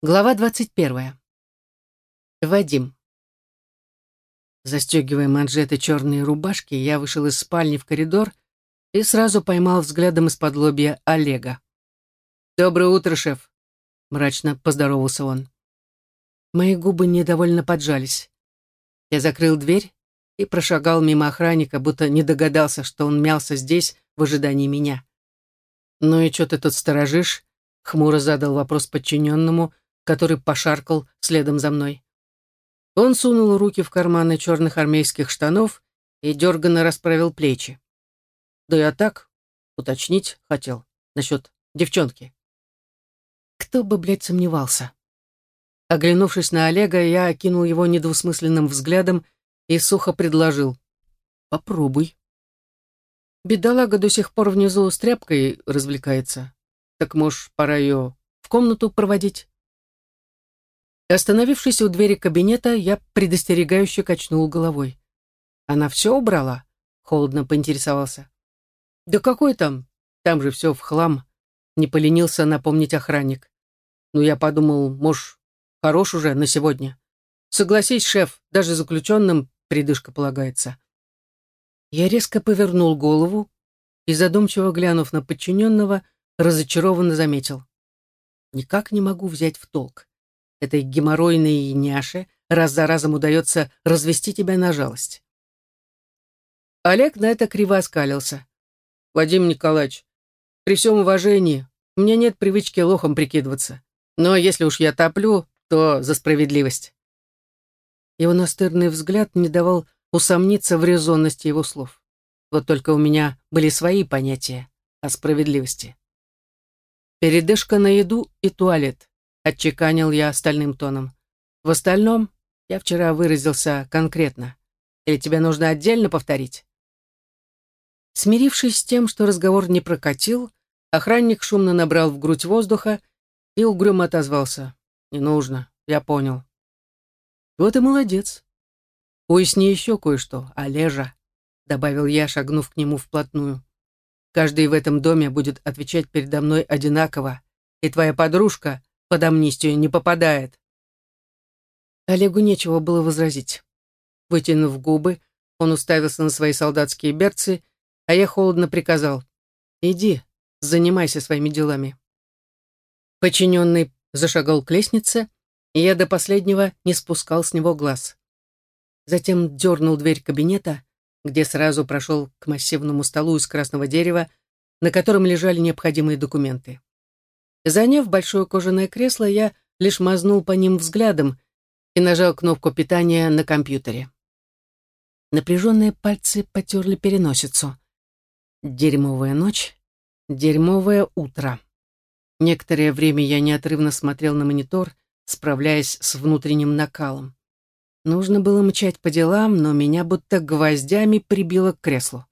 Глава двадцать первая. Вадим. Застегивая манжеты черной рубашки, я вышел из спальни в коридор и сразу поймал взглядом из-под лобья Олега. «Доброе утро, шеф!» — мрачно поздоровался он. Мои губы недовольно поджались. Я закрыл дверь и прошагал мимо охранника, будто не догадался, что он мялся здесь в ожидании меня. «Ну и что ты тут сторожишь?» — хмуро задал вопрос подчиненному — который пошаркал следом за мной. Он сунул руки в карманы черных армейских штанов и дерганно расправил плечи. Да я так, уточнить хотел, насчет девчонки. Кто бы, блядь, сомневался. Оглянувшись на Олега, я окинул его недвусмысленным взглядом и сухо предложил. «Попробуй». Бедолага до сих пор внизу с тряпкой развлекается. Так, может, пора ее в комнату проводить? Остановившись у двери кабинета, я предостерегающе качнул головой. «Она все убрала?» — холодно поинтересовался. «Да какой там? Там же все в хлам», — не поленился напомнить охранник. «Ну, я подумал, может, хорош уже на сегодня. Согласись, шеф, даже заключенным придышка полагается». Я резко повернул голову и, задумчиво глянув на подчиненного, разочарованно заметил. «Никак не могу взять в толк этой геморройной няше раз за разом удается развести тебя на жалость. Олег на это криво оскалился. «Вадим Николаевич, при всем уважении, у меня нет привычки лохом прикидываться. Но если уж я топлю, то за справедливость». Его настырный взгляд не давал усомниться в резонности его слов. Вот только у меня были свои понятия о справедливости. Передышка на еду и туалет отчеканил я остальным тоном. В остальном я вчера выразился конкретно. Или тебе нужно отдельно повторить? Смирившись с тем, что разговор не прокатил, охранник шумно набрал в грудь воздуха и угрюмо отозвался. «Не нужно, я понял». «Вот и молодец. Уясни еще кое-что, Олежа», — добавил я, шагнув к нему вплотную. «Каждый в этом доме будет отвечать передо мной одинаково, и твоя подружка под амнистию не попадает. Олегу нечего было возразить. Вытянув губы, он уставился на свои солдатские берцы, а я холодно приказал «Иди, занимайся своими делами». Подчиненный зашагал к лестнице, и я до последнего не спускал с него глаз. Затем дернул дверь кабинета, где сразу прошел к массивному столу из красного дерева, на котором лежали необходимые документы. Заняв большое кожаное кресло, я лишь мазнул по ним взглядом и нажал кнопку питания на компьютере. Напряженные пальцы потерли переносицу. Дерьмовая ночь, дерьмовое утро. Некоторое время я неотрывно смотрел на монитор, справляясь с внутренним накалом. Нужно было мчать по делам, но меня будто гвоздями прибило к креслу.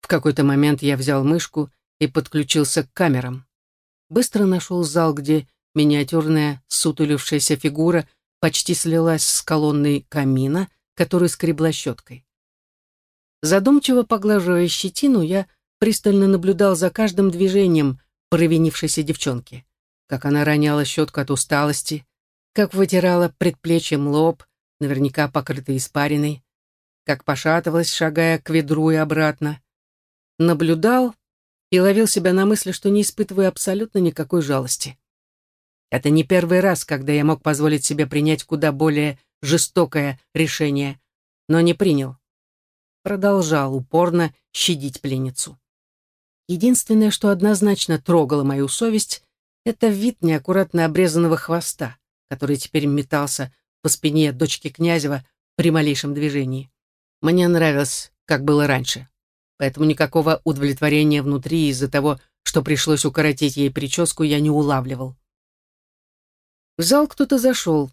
В какой-то момент я взял мышку и подключился к камерам быстро нашел зал, где миниатюрная сутулившаяся фигура почти слилась с колонной камина, который скребла щеткой. Задумчиво поглаживая щетину, я пристально наблюдал за каждым движением провинившейся девчонки. Как она роняла щетку от усталости, как вытирала предплечьем лоб, наверняка покрытый испариной, как пошатывалась, шагая к ведру и обратно. Наблюдал и ловил себя на мысли, что не испытываю абсолютно никакой жалости. Это не первый раз, когда я мог позволить себе принять куда более жестокое решение, но не принял. Продолжал упорно щадить пленницу. Единственное, что однозначно трогало мою совесть, это вид неаккуратно обрезанного хвоста, который теперь метался по спине дочки Князева при малейшем движении. Мне нравилось, как было раньше поэтому никакого удовлетворения внутри из-за того, что пришлось укоротить ей прическу, я не улавливал. В зал кто-то зашел.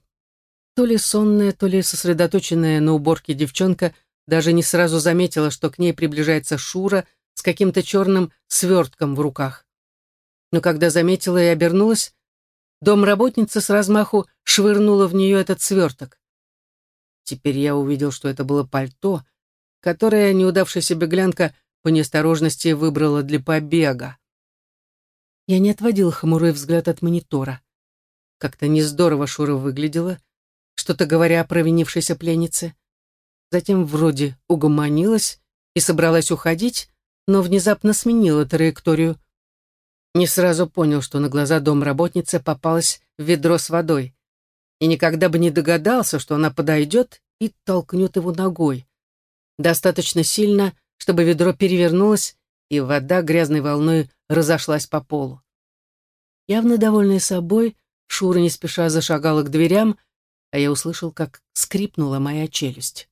То ли сонная, то ли сосредоточенная на уборке девчонка даже не сразу заметила, что к ней приближается Шура с каким-то черным свертком в руках. Но когда заметила и обернулась, домработница с размаху швырнула в нее этот сверток. Теперь я увидел, что это было пальто, которое неудавшаяся беглянка по неосторожности выбрала для побега. Я не отводил хмурый взгляд от монитора. Как-то нездорово Шура выглядела, что-то говоря о провинившейся пленнице. Затем вроде угомонилась и собралась уходить, но внезапно сменила траекторию. Не сразу понял, что на глаза домработницы попалось ведро с водой, и никогда бы не догадался, что она подойдет и толкнет его ногой. Достаточно сильно, чтобы ведро перевернулось, и вода грязной волной разошлась по полу. Явно довольная собой, Шура не спеша зашагала к дверям, а я услышал, как скрипнула моя челюсть.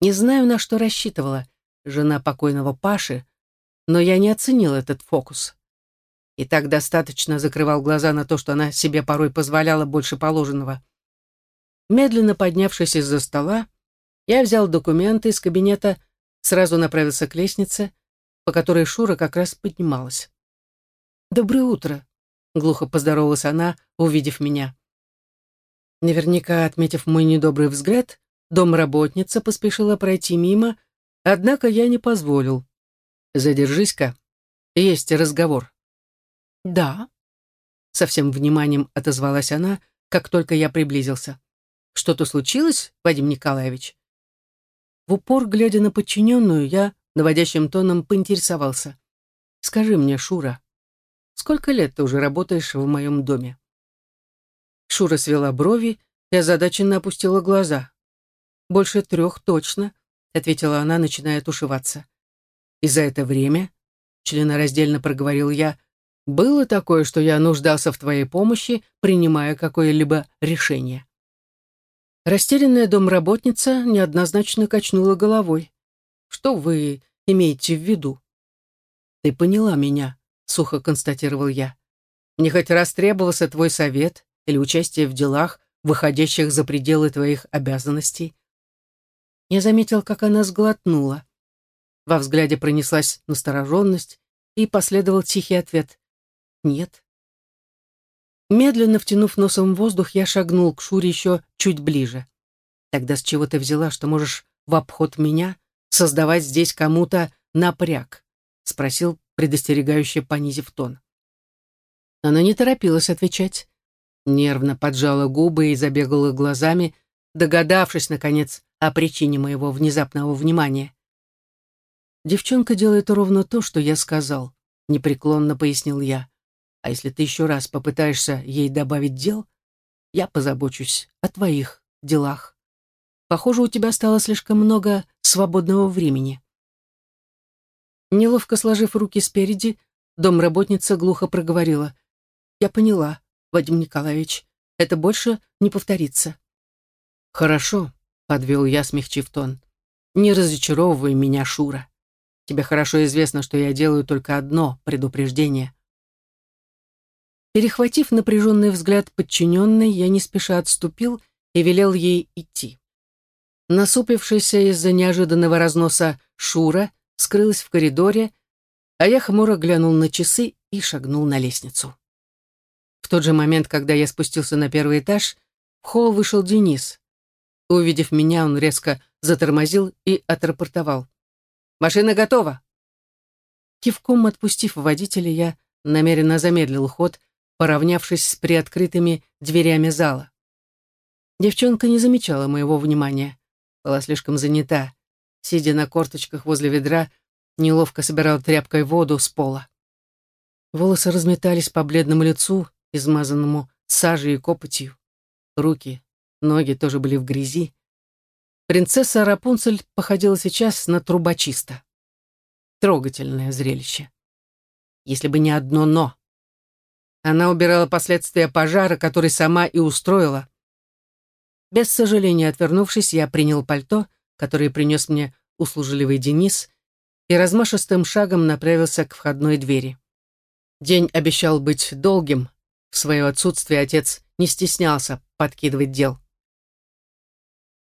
Не знаю, на что рассчитывала жена покойного Паши, но я не оценил этот фокус. И так достаточно закрывал глаза на то, что она себе порой позволяла больше положенного. Медленно поднявшись из-за стола, я взял документы из кабинета, сразу направился к лестнице, по которой Шура как раз поднималась. «Доброе утро», — глухо поздоровалась она, увидев меня. Наверняка, отметив мой недобрый взгляд, домработница поспешила пройти мимо, однако я не позволил. «Задержись-ка, есть разговор». «Да», — со всем вниманием отозвалась она, как только я приблизился. «Что-то случилось, Вадим Николаевич?» В упор, глядя на подчиненную, я наводящим тоном поинтересовался. «Скажи мне, Шура, сколько лет ты уже работаешь в моем доме?» Шура свела брови и озадаченно опустила глаза. «Больше трех точно», — ответила она, начиная тушеваться. «И за это время», — членораздельно проговорил я, «было такое, что я нуждался в твоей помощи, принимая какое-либо решение». Растерянная домработница неоднозначно качнула головой. «Что вы имеете в виду?» «Ты поняла меня», — сухо констатировал я. «Мне хоть раз требовался твой совет или участие в делах, выходящих за пределы твоих обязанностей?» Я заметил, как она сглотнула. Во взгляде пронеслась настороженность, и последовал тихий ответ «Нет». Медленно втянув носом воздух, я шагнул к Шуре еще чуть ближе. Тогда с чего ты взяла, что можешь в обход меня создавать здесь кому-то напряг? Спросил, предостерегающе понизив тон. Она не торопилась отвечать. Нервно поджала губы и забегала глазами, догадавшись, наконец, о причине моего внезапного внимания. «Девчонка делает ровно то, что я сказал», — непреклонно пояснил я. А если ты еще раз попытаешься ей добавить дел, я позабочусь о твоих делах. Похоже, у тебя стало слишком много свободного времени. Неловко сложив руки спереди, домработница глухо проговорила. «Я поняла, Вадим Николаевич, это больше не повторится». «Хорошо», — подвел я, смягчив тон. «Не разочаровывай меня, Шура. Тебе хорошо известно, что я делаю только одно предупреждение. Перехватив напряженный взгляд подчиненной, я не спеша отступил и велел ей идти. Насупившаяся из-за неожиданного разноса Шура скрылась в коридоре, а я хмуро глянул на часы и шагнул на лестницу. В тот же момент, когда я спустился на первый этаж, в холл вышел Денис. Увидев меня, он резко затормозил и отрапортовал. «Машина готова!» Кивком отпустив водителя, я намеренно замедлил ход, поравнявшись с приоткрытыми дверями зала. Девчонка не замечала моего внимания, была слишком занята. Сидя на корточках возле ведра, неловко собирала тряпкой воду с пола. Волосы разметались по бледному лицу, измазанному сажей и копотью. Руки, ноги тоже были в грязи. Принцесса Рапунцель походила сейчас на трубочиста. Трогательное зрелище. Если бы не одно «но». Она убирала последствия пожара, который сама и устроила. Без сожаления отвернувшись, я принял пальто, которое принес мне услужливый Денис, и размашистым шагом направился к входной двери. День обещал быть долгим. В свое отсутствие отец не стеснялся подкидывать дел.